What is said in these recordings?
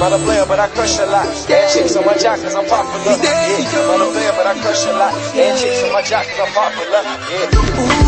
I'm a player, but I crush a lot. And chicks on my jock, cause I'm popular. Yeah, I'm a player, but I crush a lot. And chicks on my jock, cause I'm popular. Yeah.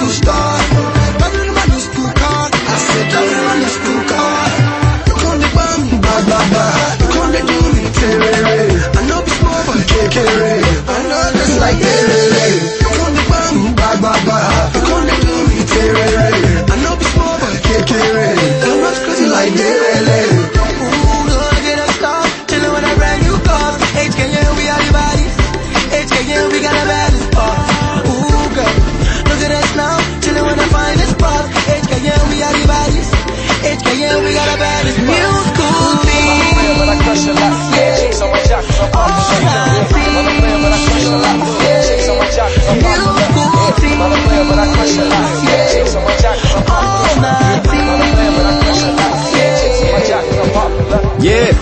crystal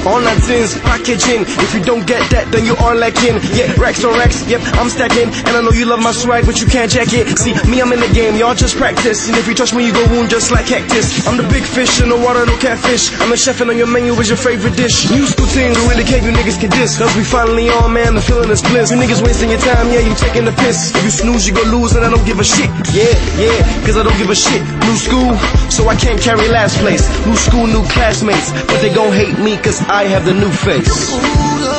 all that zins, packaging. If you don't get that, then you are lacking. Yeah, racks on racks, yep, I'm stacking. And I know you love my swag, but you can't jack it. See, me, I'm in the game, y'all just practice. And if you touch me, you go wound just like cactus. I'm the big fish in the water, no catfish. I'm the chef, and on your menu is your favorite dish. New school team, we really care, you niggas can diss. Cause we finally on, man, the feeling is bliss. You niggas wasting your time, yeah, you taking the piss. If you snooze, you go lose, and I don't give a shit. Yeah, yeah, cause I don't give a shit. New school, so I can't carry last place. New school, new classmates, but they gon' hate me cause I I have the new face.